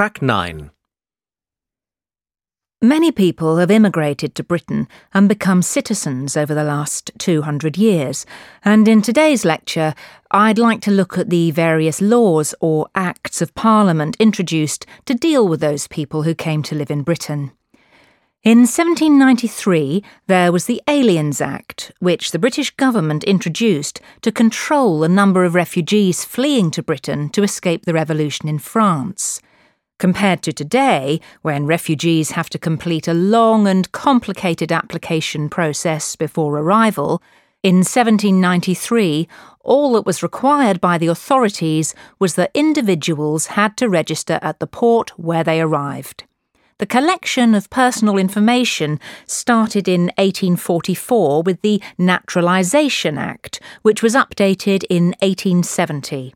Track 9. Many people have immigrated to Britain and become citizens over the last 200 years, and in today's lecture, I'd like to look at the various laws or Acts of Parliament introduced to deal with those people who came to live in Britain. In 1793, there was the Aliens Act, which the British government introduced to control the number of refugees fleeing to Britain to escape the revolution in France. Compared to today, when refugees have to complete a long and complicated application process before arrival, in 1793, all that was required by the authorities was that individuals had to register at the port where they arrived. The collection of personal information started in 1844 with the Naturalisation Act, which was updated in 1870.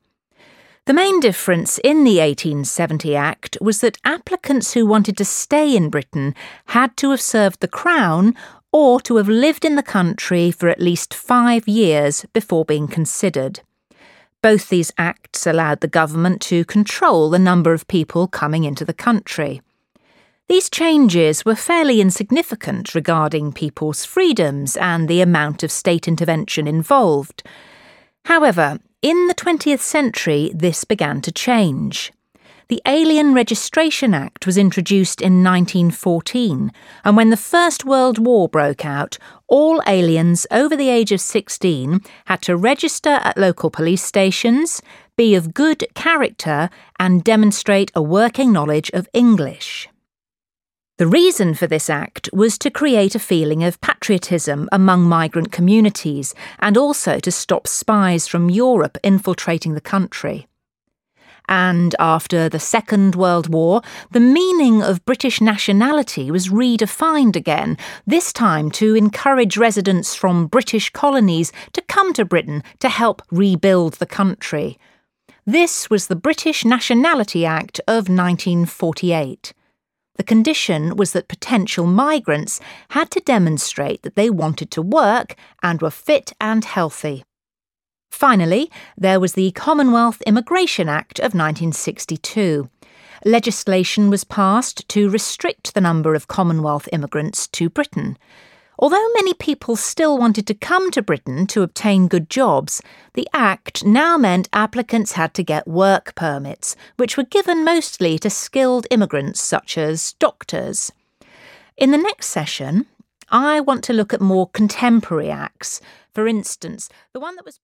The main difference in the 1870 Act was that applicants who wanted to stay in Britain had to have served the Crown or to have lived in the country for at least five years before being considered. Both these acts allowed the government to control the number of people coming into the country. These changes were fairly insignificant regarding people's freedoms and the amount of state intervention involved. However, in the 20th century, this began to change. The Alien Registration Act was introduced in 1914, and when the First World War broke out, all aliens over the age of 16 had to register at local police stations, be of good character, and demonstrate a working knowledge of English. The reason for this act was to create a feeling of patriotism among migrant communities and also to stop spies from Europe infiltrating the country. And after the Second World War, the meaning of British nationality was redefined again, this time to encourage residents from British colonies to come to Britain to help rebuild the country. This was the British Nationality Act of 1948. The condition was that potential migrants had to demonstrate that they wanted to work and were fit and healthy. Finally, there was the Commonwealth Immigration Act of 1962. Legislation was passed to restrict the number of Commonwealth immigrants to Britain. Although many people still wanted to come to Britain to obtain good jobs, the Act now meant applicants had to get work permits, which were given mostly to skilled immigrants such as doctors. In the next session, I want to look at more contemporary acts. For instance, the one that was